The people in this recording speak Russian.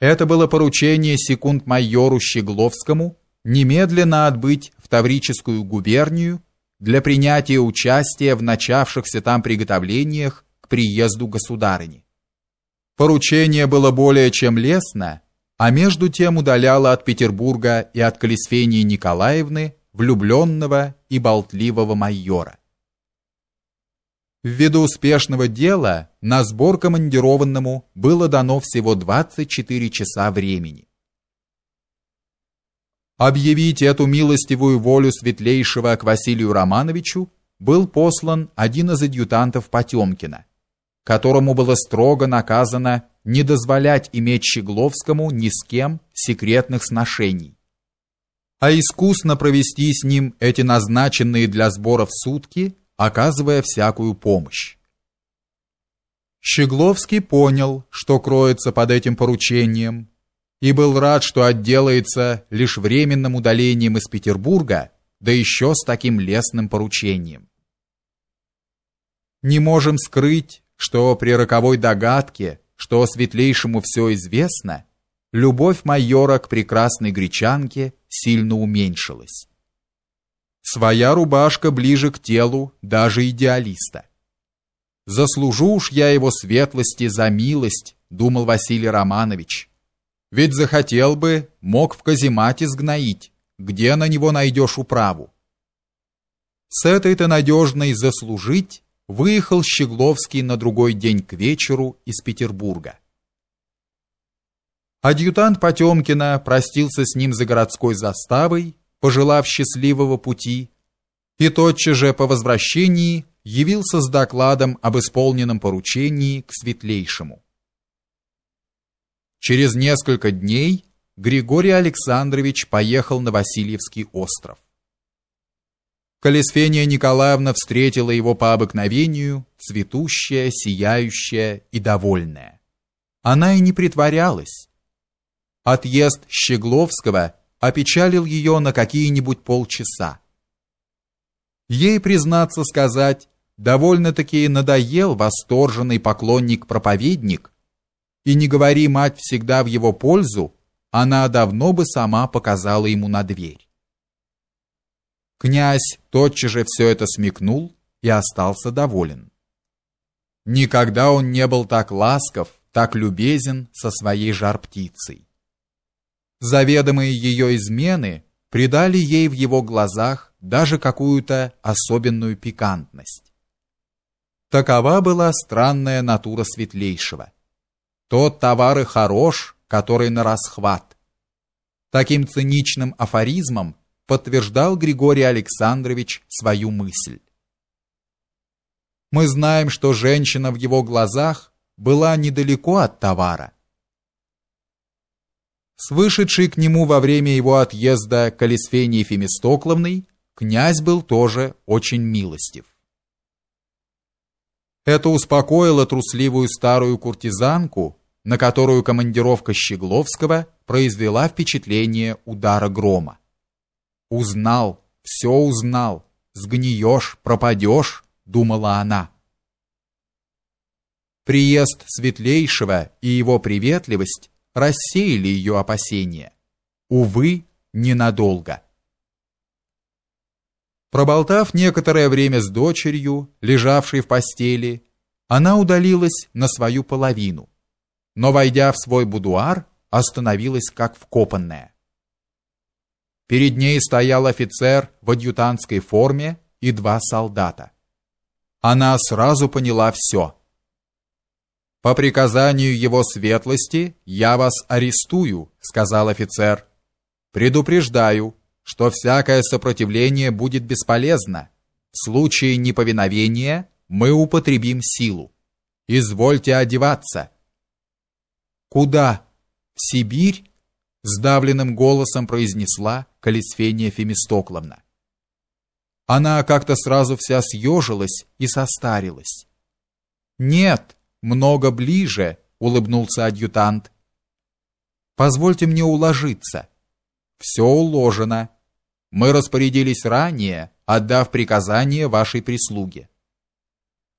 Это было поручение секунд-майору Щегловскому немедленно отбыть в Таврическую губернию для принятия участия в начавшихся там приготовлениях к приезду государыни. Поручение было более чем лестно, а между тем удаляло от Петербурга и от Колесфении Николаевны влюбленного и болтливого майора. Ввиду успешного дела на сбор командированному было дано всего 24 часа времени. Объявить эту милостивую волю светлейшего к Василию Романовичу был послан один из адъютантов Потемкина, которому было строго наказано не дозволять иметь Щегловскому ни с кем секретных сношений, а искусно провести с ним эти назначенные для сборов сутки оказывая всякую помощь. Щегловский понял, что кроется под этим поручением, и был рад, что отделается лишь временным удалением из Петербурга, да еще с таким лестным поручением. Не можем скрыть, что при роковой догадке, что светлейшему все известно, любовь майора к прекрасной гречанке сильно уменьшилась. Своя рубашка ближе к телу даже идеалиста. Заслужу уж я его светлости за милость, думал Василий Романович. Ведь захотел бы, мог в каземате сгноить, где на него найдешь управу. С этой-то надежной заслужить выехал Щегловский на другой день к вечеру из Петербурга. Адъютант Потемкина простился с ним за городской заставой пожелав счастливого пути, и тотчас же по возвращении явился с докладом об исполненном поручении к светлейшему. Через несколько дней Григорий Александрович поехал на Васильевский остров. Колесфения Николаевна встретила его по обыкновению, цветущая, сияющая и довольная. Она и не притворялась. Отъезд Щегловского опечалил ее на какие-нибудь полчаса. Ей, признаться сказать, довольно-таки надоел восторженный поклонник-проповедник, и не говори мать всегда в его пользу, она давно бы сама показала ему на дверь. Князь тотчас же все это смекнул и остался доволен. Никогда он не был так ласков, так любезен со своей жар-птицей заведомые ее измены придали ей в его глазах даже какую-то особенную пикантность. Такова была странная натура светлейшего. Тот товар и хорош, который на расхват. Таким циничным афоризмом подтверждал Григорий Александрович свою мысль. Мы знаем, что женщина в его глазах была недалеко от товара, с вышедшей к нему во время его отъезда Колесфенией Фемистокловной князь был тоже очень милостив. Это успокоило трусливую старую куртизанку, на которую командировка Щегловского произвела впечатление удара грома. Узнал, все узнал, сгниешь, пропадешь, думала она. Приезд светлейшего и его приветливость рассеяли ее опасения. Увы, ненадолго. Проболтав некоторое время с дочерью, лежавшей в постели, она удалилась на свою половину, но, войдя в свой будуар, остановилась как вкопанная. Перед ней стоял офицер в адъютантской форме и два солдата. Она сразу поняла все. По приказанию его светлости я вас арестую, сказал офицер. Предупреждаю, что всякое сопротивление будет бесполезно. В случае неповиновения мы употребим силу. Извольте одеваться. Куда? В Сибирь? сдавленным голосом произнесла Колесфения Фемистокловна. Она как-то сразу вся съежилась и состарилась. Нет, много ближе, улыбнулся адъютант. Позвольте мне уложиться. Все уложено. Мы распорядились ранее, отдав приказание вашей прислуге.